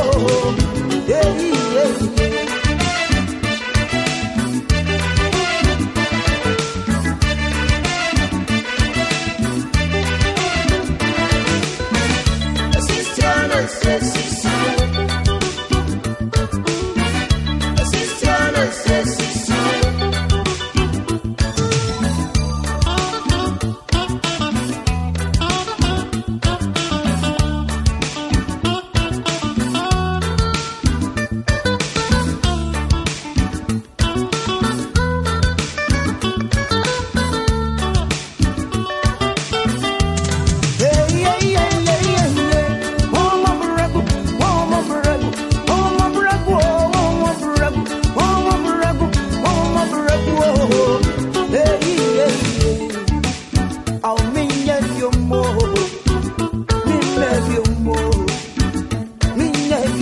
oh.